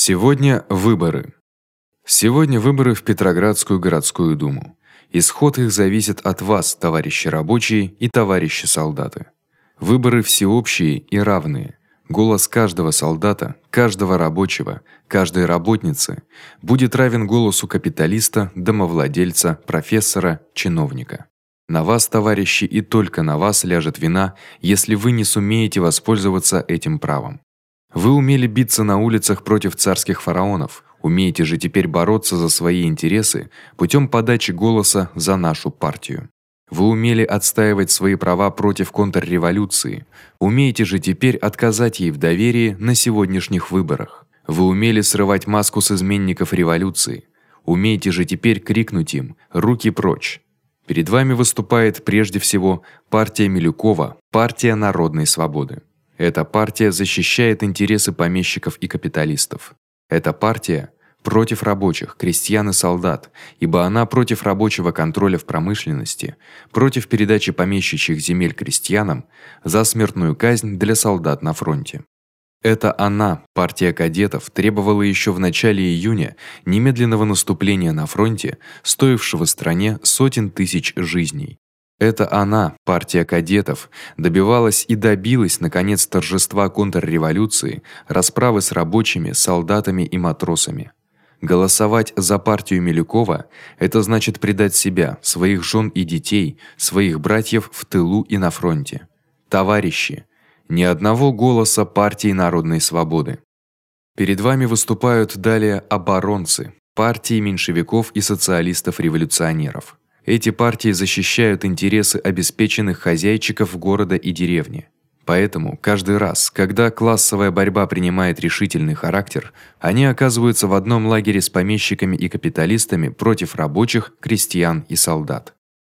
Сегодня выборы. Сегодня выборы в Петроградскую городскую думу. Исход их зависит от вас, товарищи рабочие и товарищи солдаты. Выборы всеобщие и равные. Голос каждого солдата, каждого рабочего, каждой работницы будет равен голосу капиталиста, домовладельца, профессора, чиновника. На вас, товарищи, и только на вас ляжет вина, если вы не сумеете воспользоваться этим правом. Вы умели биться на улицах против царских фараонов, умеете же теперь бороться за свои интересы путем подачи голоса за нашу партию. Вы умели отстаивать свои права против контрреволюции, умеете же теперь отказать ей в доверии на сегодняшних выборах. Вы умели срывать маску с изменников революции, умеете же теперь крикнуть им: "Руки прочь!" Перед вами выступает прежде всего партия Милюкова, партия народной свободы. Эта партия защищает интересы помещиков и капиталистов. Эта партия против рабочих, крестьян и солдат, ибо она против рабочего контроля в промышленности, против передачи помещичьих земель крестьянам, за смертную казнь для солдат на фронте. Это она, партия кадетов, требовала ещё в начале июня немедленного наступления на фронте, стоившего стране сотен тысяч жизней. Это она, партия кадетов, добивалась и добилась наконец торжества контрреволюции, расправы с рабочими, солдатами и матросами. Голосовать за партию Милюкова это значит предать себя, своих жен и детей, своих братьев в тылу и на фронте. Товарищи, ни одного голоса партии Народной свободы. Перед вами выступают далее оборонцы партии меньшевиков и социалистов-революционеров. Эти партии защищают интересы обеспеченных хозяйчиков города и деревни. Поэтому каждый раз, когда классовая борьба принимает решительный характер, они оказываются в одном лагере с помещиками и капиталистами против рабочих, крестьян и солдат.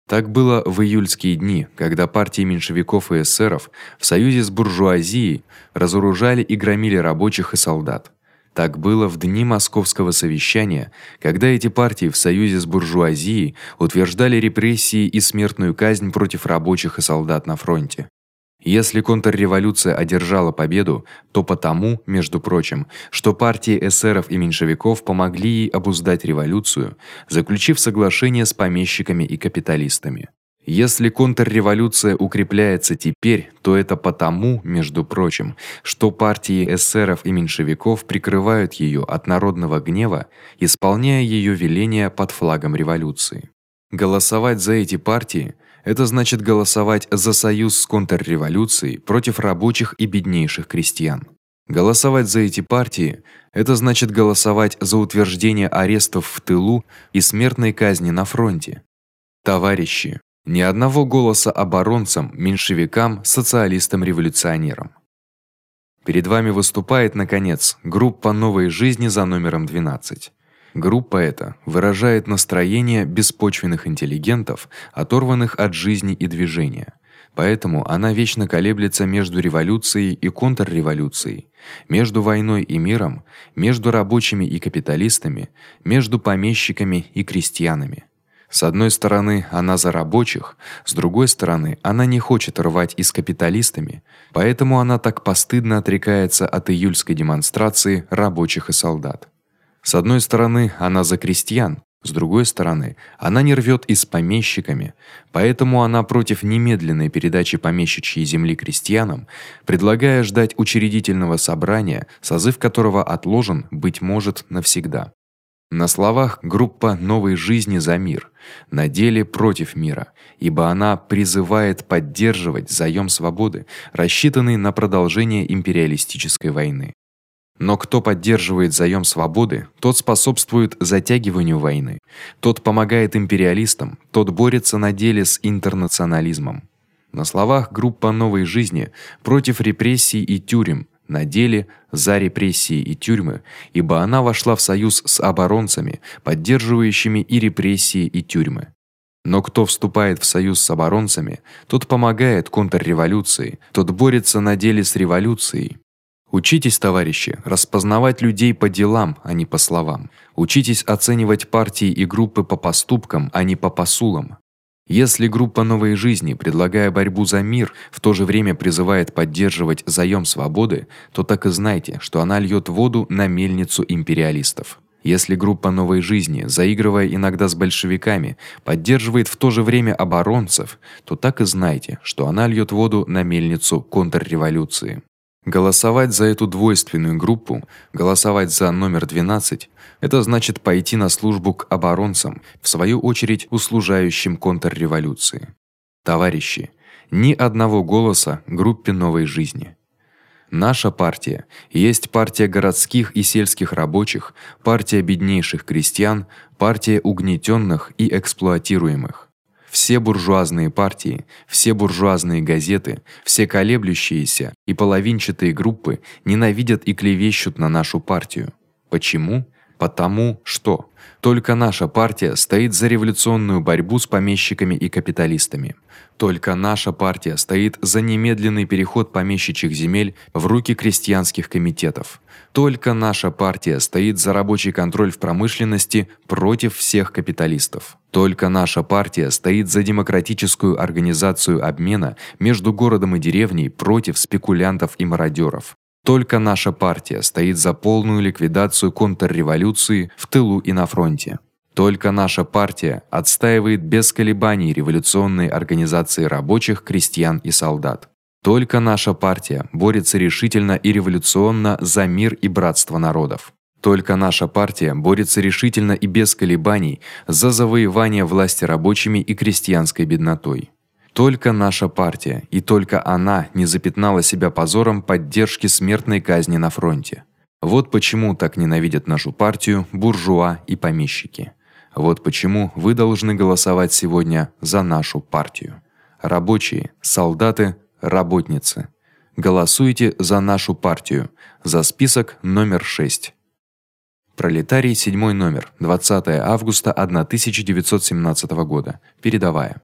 Так было в июльские дни, когда партии меньшевиков и эсеров в союзе с буржуазией разоружали и громили рабочих и солдат. Так было в дни московского совещания, когда эти партии в союзе с буржуазией утверждали репрессии и смертную казнь против рабочих и солдат на фронте. Если контрреволюция одержала победу, то потому, между прочим, что партии эсеров и меньшевиков помогли ей обуздать революцию, заключив соглашение с помещиками и капиталистами. Если контрреволюция укрепляется теперь, то это потому, между прочим, что партии эсеров и меньшевиков прикрывают её от народного гнева, исполняя её веления под флагом революции. Голосовать за эти партии это значит голосовать за союз с контрреволюцией против рабочих и беднейших крестьян. Голосовать за эти партии это значит голосовать за утверждение арестов в тылу и смертной казни на фронте. Товарищи, ни одного голоса оборонцам, меньшевикам, социалистам-революционерам. Перед вами выступает наконец группа Новой жизни за номером 12. Группа эта выражает настроение беспочвенных интеллигентов, оторванных от жизни и движения. Поэтому она вечно колеблется между революцией и контрреволюцией, между войной и миром, между рабочими и капиталистами, между помещиками и крестьянами. С одной стороны, она за рабочих, с другой стороны, она не хочет рвать и с капиталистами, поэтому она так постыдно отрекается от июльской демонстрации рабочих и солдат. С одной стороны, она за крестьян, с другой стороны, она не рвёт и с помещиками, поэтому она против немедленной передачи помещичьей земли крестьянам, предлагая ждать учредительного собрания, созыв которого отложен быть может навсегда. На словах группа новой жизни за мир, на деле против мира, ибо она призывает поддерживать заём свободы, рассчитанный на продолжение империалистической войны. Но кто поддерживает заём свободы, тот способствует затягиванию войны. Тот помогает империалистам, тот борется на деле с интернационализмом. На словах группа новой жизни против репрессий и тюрем, на деле за репрессии и тюрьмы, ибо она вошла в союз с оборонцами, поддерживающими и репрессии, и тюрьмы. Но кто вступает в союз с оборонцами, тот помогает контрреволюции, тот борется на деле с революцией. Учитесь, товарищи, распознавать людей по делам, а не по словам. Учитесь оценивать партии и группы по поступкам, а не по посулам. Если группа Новой жизни, предлагая борьбу за мир, в то же время призывает поддерживать заём свободы, то так и знайте, что она льёт воду на мельницу империалистов. Если группа Новой жизни, заигрывая иногда с большевиками, поддерживает в то же время оборонцев, то так и знайте, что она льёт воду на мельницу контрреволюции. Голосовать за эту двойственную группу, голосовать за номер 12 это значит пойти на службу к оборонцам, в свою очередь услужающим контрреволюции. Товарищи, ни одного голоса группе Новой жизни. Наша партия есть партия городских и сельских рабочих, партия беднейших крестьян, партия угнетённых и эксплуатируемых. Все буржуазные партии, все буржуазные газеты, все колеблющиеся и половинчатые группы ненавидят и клевещут на нашу партию. Почему? Потому что только наша партия стоит за революционную борьбу с помещиками и капиталистами. Только наша партия стоит за немедленный переход помещичьих земель в руки крестьянских комитетов. Только наша партия стоит за рабочий контроль в промышленности против всех капиталистов. Только наша партия стоит за демократическую организацию обмена между городом и деревней против спекулянтов и мародёров. Только наша партия стоит за полную ликвидацию контрреволюции в тылу и на фронте. Только наша партия отстаивает без колебаний революционные организации рабочих, крестьян и солдат. Только наша партия борется решительно и революционно за мир и братство народов. Только наша партия борется решительно и без колебаний за завоевание власти рабочими и крестьянской беднотой. Только наша партия и только она не запятнала себя позором поддержки смертной казни на фронте. Вот почему так ненавидят нашу партию буржуа и помещики. Вот почему вы должны голосовать сегодня за нашу партию. Рабочие, солдаты, работницы. Голосуйте за нашу партию, за список номер 6. Пролетарий, седьмой номер, 20 августа 1917 года. Передавая